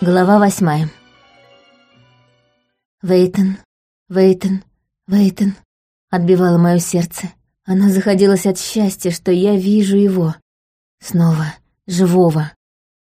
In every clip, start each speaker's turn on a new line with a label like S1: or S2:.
S1: Глава восьмая. Вейтон, Вейтон, Вейтон. Отбивало мое сердце. Она заходилась от счастья, что я вижу его. Снова, живого.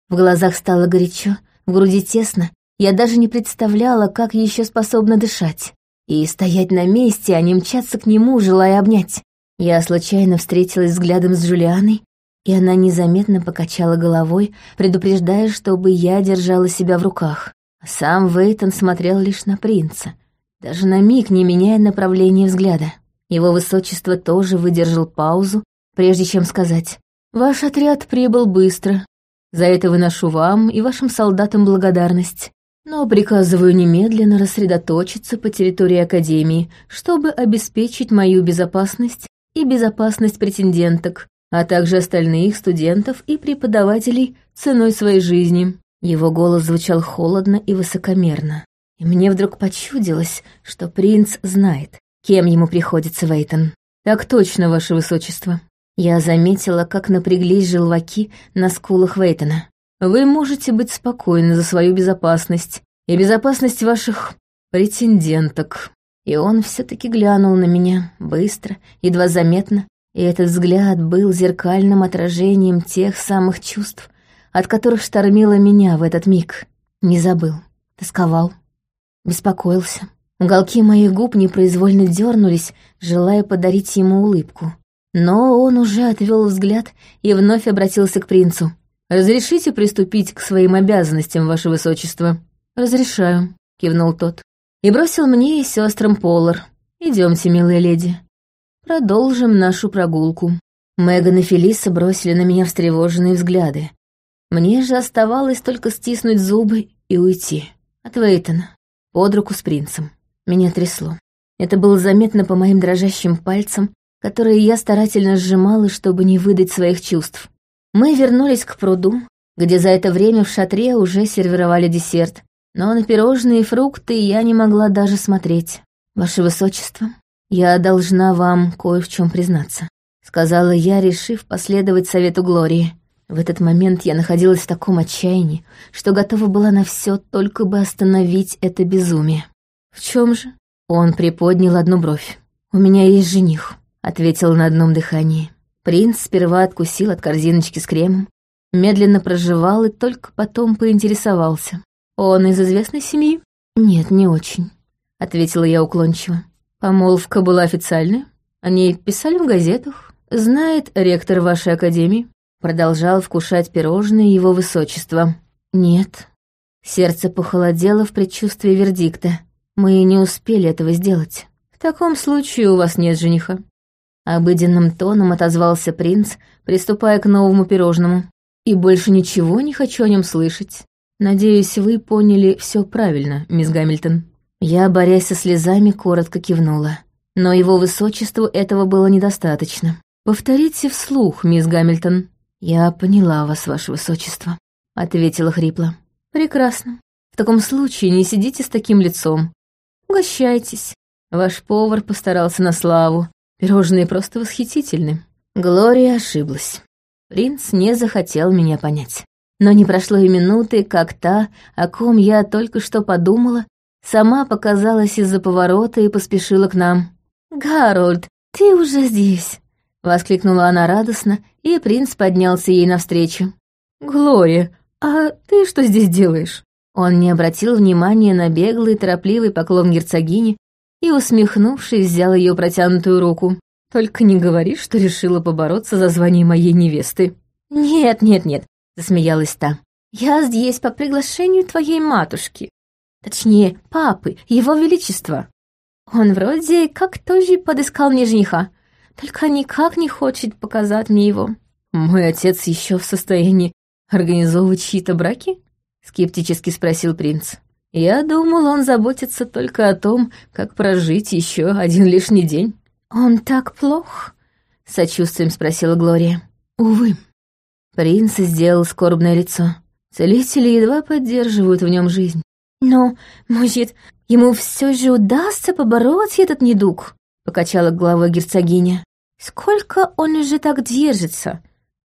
S1: В глазах стало горячо, в груди тесно. Я даже не представляла, как еще способна дышать. И стоять на месте, а не мчаться к нему, желая обнять. Я случайно встретилась взглядом с Джулианой, и она незаметно покачала головой, предупреждая, чтобы я держала себя в руках. Сам Вейтон смотрел лишь на принца, даже на миг не меняя направления взгляда. Его высочество тоже выдержал паузу, прежде чем сказать «Ваш отряд прибыл быстро. За это выношу вам и вашим солдатам благодарность. Но приказываю немедленно рассредоточиться по территории Академии, чтобы обеспечить мою безопасность и безопасность претенденток, а также остальных студентов и преподавателей ценой своей жизни. Его голос звучал холодно и высокомерно. И мне вдруг почудилось, что принц знает, кем ему приходится Вейтон. «Так точно, ваше высочество». Я заметила, как напряглись желваки на скулах Вейтона. «Вы можете быть спокойны за свою безопасность и безопасность ваших претенденток». И он все таки глянул на меня, быстро, едва заметно, и этот взгляд был зеркальным отражением тех самых чувств, от которых штормило меня в этот миг. Не забыл, тосковал, беспокоился. Уголки моих губ непроизвольно дернулись, желая подарить ему улыбку. Но он уже отвел взгляд и вновь обратился к принцу. «Разрешите приступить к своим обязанностям, ваше высочество?» «Разрешаю», — кивнул тот. И бросил мне и сестрам Полар. Идемте, милые леди. Продолжим нашу прогулку. Меган и Фелиса бросили на меня встревоженные взгляды. Мне же оставалось только стиснуть зубы и уйти. От Вейтона. Под руку с принцем. Меня трясло. Это было заметно по моим дрожащим пальцам, которые я старательно сжимала, чтобы не выдать своих чувств. Мы вернулись к пруду, где за это время в шатре уже сервировали десерт, но на пирожные и фрукты я не могла даже смотреть. «Ваше Высочество, я должна вам кое в чем признаться», — сказала я, решив последовать совету Глории. В этот момент я находилась в таком отчаянии, что готова была на все, только бы остановить это безумие. «В чем же?» Он приподнял одну бровь. «У меня есть жених», — ответил на одном дыхании. Принц сперва откусил от корзиночки с кремом, медленно проживал и только потом поинтересовался. «Он из известной семьи?» «Нет, не очень», — ответила я уклончиво. «Помолвка была официальной? Они писали в газетах? Знает ректор вашей академии?» Продолжал вкушать пирожные его высочество. «Нет». Сердце похолодело в предчувствии вердикта. Мы не успели этого сделать. В таком случае у вас нет жениха. Обыденным тоном отозвался принц, приступая к новому пирожному. И больше ничего не хочу о нем слышать. Надеюсь, вы поняли все правильно, мисс Гамильтон. Я, борясь со слезами, коротко кивнула. Но его высочеству этого было недостаточно. Повторите вслух, мисс Гамильтон. «Я поняла вас, ваше высочество», — ответила хрипло. «Прекрасно. В таком случае не сидите с таким лицом. Угощайтесь. Ваш повар постарался на славу. Пирожные просто восхитительны». Глория ошиблась. Принц не захотел меня понять. Но не прошло и минуты, как та, о ком я только что подумала, сама показалась из-за поворота и поспешила к нам. «Гарольд, ты уже здесь!» — воскликнула она радостно, и принц поднялся ей навстречу. «Глория, а ты что здесь делаешь?» Он не обратил внимания на беглый, торопливый поклон герцогини и, усмехнувшись, взял ее протянутую руку. «Только не говори, что решила побороться за звание моей невесты». «Нет, нет, нет», — засмеялась та. «Я здесь по приглашению твоей матушки. Точнее, папы, его величества. Он вроде как тоже подыскал мне жениха, только никак не хочет показать мне его. Мой отец еще в состоянии организовывать чьи-то браки? Скептически спросил принц. Я думал, он заботится только о том, как прожить еще один лишний день. Он так плох? Сочувствием спросила Глория. Увы. Принц сделал скорбное лицо. Целители едва поддерживают в нем жизнь. Но, может, ему все же удастся побороть этот недуг? Покачала головой герцогиня. Сколько он уже так держится?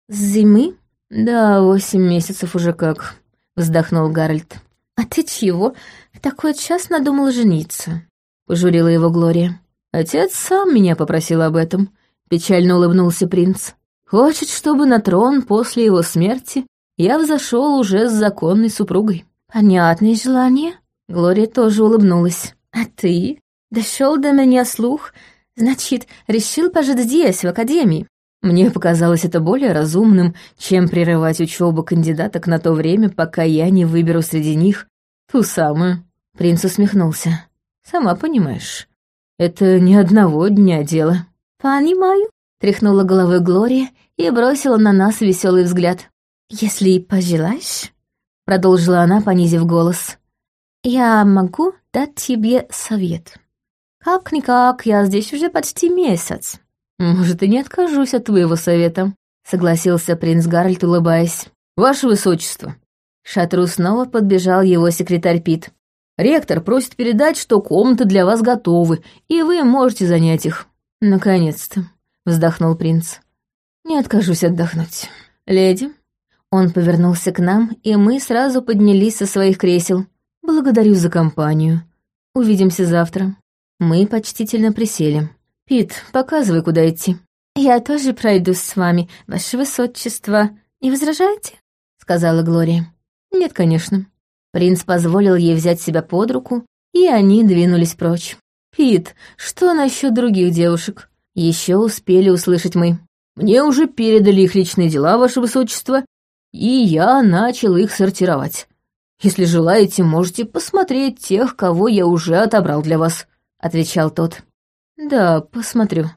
S1: С зимы? Да, восемь месяцев уже как. — вздохнул Гарольд. «А ты чего в такой час надумал жениться?» — пожурила его Глория. «Отец сам меня попросил об этом», — печально улыбнулся принц. «Хочет, чтобы на трон после его смерти я взошел уже с законной супругой». «Понятное желание?» Глория тоже улыбнулась. «А ты? Дошел до меня слух, значит, решил пожить здесь, в академии?» Мне показалось это более разумным, чем прерывать учебу кандидаток на то время, пока я не выберу среди них ту самую. Принц усмехнулся. «Сама понимаешь, это ни одного дня дело». «Понимаю», — тряхнула головой Глория и бросила на нас веселый взгляд. «Если пожелаешь», — продолжила она, понизив голос, — «я могу дать тебе совет. Как-никак, я здесь уже почти месяц».
S2: «Может, и не откажусь от твоего совета», — согласился принц Гарольд, улыбаясь. «Ваше высочество». Шатру снова подбежал его секретарь Пит. Ректор просит передать, что комнаты для вас готовы, и вы можете занять их». «Наконец-то», — вздохнул принц. «Не откажусь отдохнуть. Леди». Он повернулся к нам, и мы сразу поднялись со своих кресел. «Благодарю за компанию. Увидимся завтра». Мы почтительно присели. «Пит, показывай, куда идти».
S1: «Я тоже пройду с вами, ваше высочество. Не возражаете?» — сказала Глория.
S2: «Нет, конечно».
S1: Принц позволил ей взять себя под руку, и они двинулись прочь.
S2: «Пит, что насчет других девушек?»
S1: Еще успели услышать мы.
S2: «Мне уже передали их личные дела, ваше высочество, и я начал их сортировать. Если желаете, можете посмотреть тех, кого я уже отобрал для вас», — отвечал тот.
S1: «Да, посмотрю.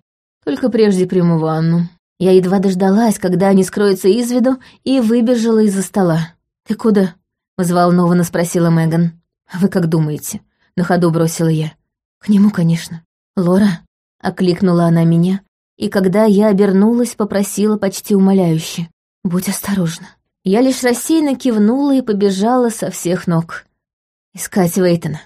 S1: Только прежде приму ванну». Я едва дождалась, когда они скроются из виду, и выбежала из-за стола. «Ты куда?» — взволнованно спросила Меган. «А «Вы как думаете?» — на ходу бросила я. «К нему, конечно». «Лора?» — окликнула она меня, и когда я обернулась, попросила почти умоляюще. «Будь осторожна». Я лишь рассеянно кивнула и побежала со всех ног. Искать Вейтона.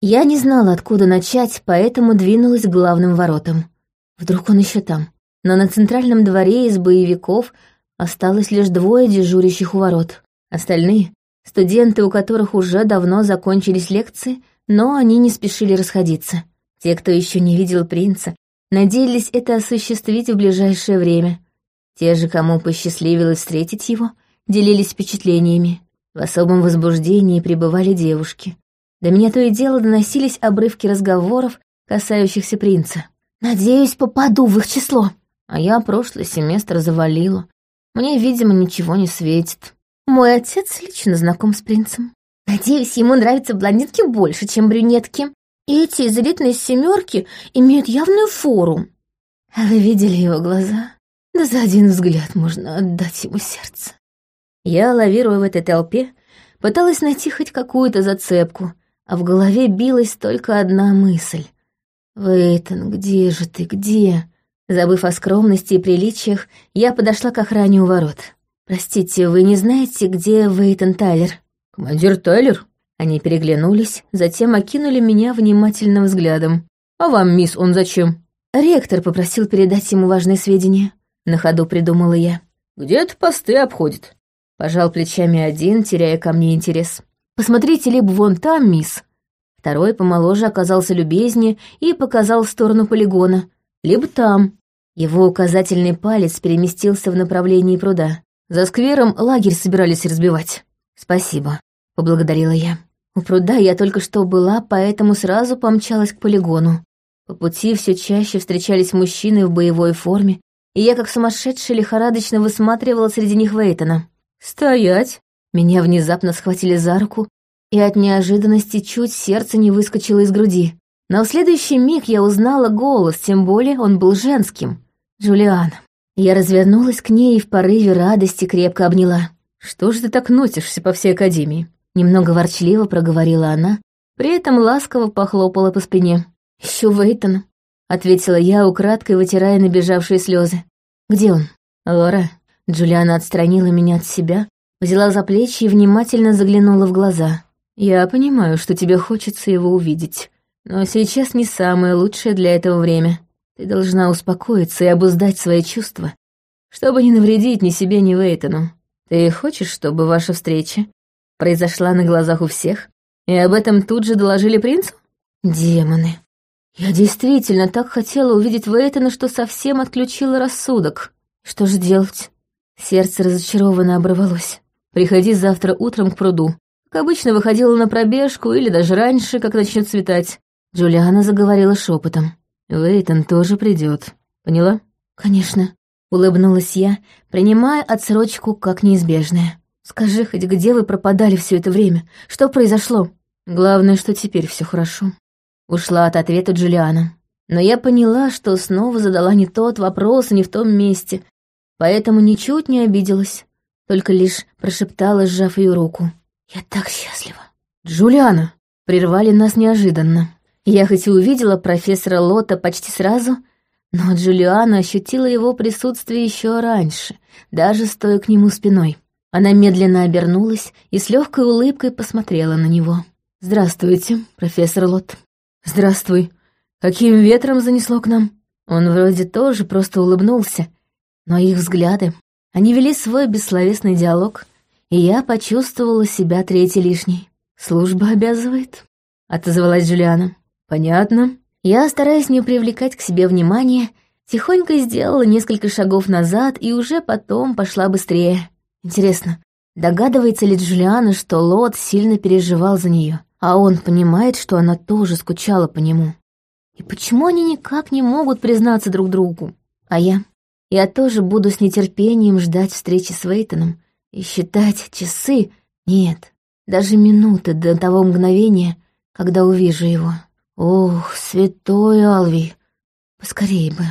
S1: Я не знала, откуда начать, поэтому двинулась к главным воротам. Вдруг он еще там. Но на центральном дворе из боевиков осталось лишь двое дежурящих у ворот. Остальные Студенты, у которых уже давно закончились лекции, но они не спешили расходиться. Те, кто еще не видел принца, надеялись это осуществить в ближайшее время. Те же, кому посчастливилось встретить его, делились впечатлениями. В особом возбуждении пребывали девушки. До меня то и дело доносились обрывки разговоров, касающихся принца. «Надеюсь, попаду в их число». А я прошлый семестр завалила. Мне, видимо, ничего не светит. Мой отец лично знаком с принцем. Надеюсь, ему нравятся блондинки больше, чем брюнетки. И эти из элитной семерки имеют явную фору. А вы видели его глаза? Да за один взгляд можно отдать ему сердце. Я, лавируя в этой толпе, пыталась найти хоть какую-то зацепку, а в голове билась только одна мысль. «Вейтон, где же ты, где?» Забыв о скромности и приличиях, я подошла к охране у ворот. «Простите, вы не знаете, где Вейтон Тайлер?»
S2: «Командир Тайлер?»
S1: Они переглянулись, затем окинули меня внимательным взглядом.
S2: «А вам, мисс, он зачем?»
S1: «Ректор попросил передать ему важные сведения», — на ходу придумала я.
S2: «Где-то посты обходит», —
S1: пожал плечами один, теряя ко мне интерес. «Посмотрите либо вон там, мисс». Второй помоложе оказался любезнее и показал сторону полигона. «Либо там». Его указательный палец переместился в направлении пруда. За сквером лагерь собирались разбивать. Спасибо, поблагодарила я. У пруда я только что была, поэтому сразу помчалась к полигону. По пути все чаще встречались мужчины в боевой форме, и я как сумасшедшая лихорадочно высматривала среди них Вейтона. «Стоять!» Меня внезапно схватили за руку, и от неожиданности чуть сердце не выскочило из груди. Но в следующий миг я узнала голос, тем более он был женским. Джулиан. Я развернулась к ней и в порыве радости крепко обняла. «Что ж ты так носишься по всей академии?» Немного ворчливо проговорила она, при этом ласково похлопала по спине. «Ищу Вейтона», — ответила я, украдкой вытирая набежавшие слезы. «Где он?» «Лора». Джулиана отстранила меня от себя, взяла за плечи и внимательно заглянула в глаза. «Я понимаю, что тебе хочется его увидеть, но сейчас не самое лучшее для этого время. Ты должна успокоиться и обуздать свои чувства, чтобы не навредить ни себе, ни Вейтону. Ты хочешь, чтобы ваша встреча
S2: произошла на глазах у всех, и об этом тут же доложили принцу?
S1: Демоны. Я действительно так хотела увидеть Вейтона, что совсем отключила рассудок. Что же делать? Сердце разочарованно оборвалось. Приходи завтра утром к пруду. Как обычно, выходила на пробежку или даже раньше, как начнет светать. Джулиана заговорила шепотом. Вейтон тоже придет. Поняла? Конечно. Улыбнулась я, принимая отсрочку как неизбежное. Скажи хоть, где вы пропадали все это время? Что произошло? Главное, что теперь все хорошо. Ушла от ответа Джулиана. Но я поняла, что снова задала не тот вопрос и не в том месте, поэтому ничуть не обиделась, только лишь прошептала, сжав ее руку. «Я так счастлива!» «Джулиана!» Прервали нас неожиданно. Я хоть и увидела профессора Лота почти сразу, но Джулиана ощутила его присутствие еще раньше, даже стоя к нему спиной. Она медленно обернулась и с легкой улыбкой посмотрела на него. «Здравствуйте, профессор Лот». «Здравствуй. Каким ветром занесло к нам?» Он вроде тоже просто улыбнулся, но их взгляды, они вели свой бессловесный диалог, и я почувствовала себя третьей лишней. «Служба обязывает», — отозвалась Джулиана. «Понятно». Я, стараясь не привлекать к себе внимания, тихонько сделала несколько шагов назад и уже потом пошла быстрее. Интересно, догадывается ли Джулиана, что Лот сильно переживал за нее? а он понимает, что она тоже скучала по нему. И почему они никак не могут признаться друг другу? А я? Я тоже буду с нетерпением ждать встречи с Вейтоном и считать часы, нет, даже минуты до того мгновения, когда увижу его. Ох, святой Алвий, поскорей бы.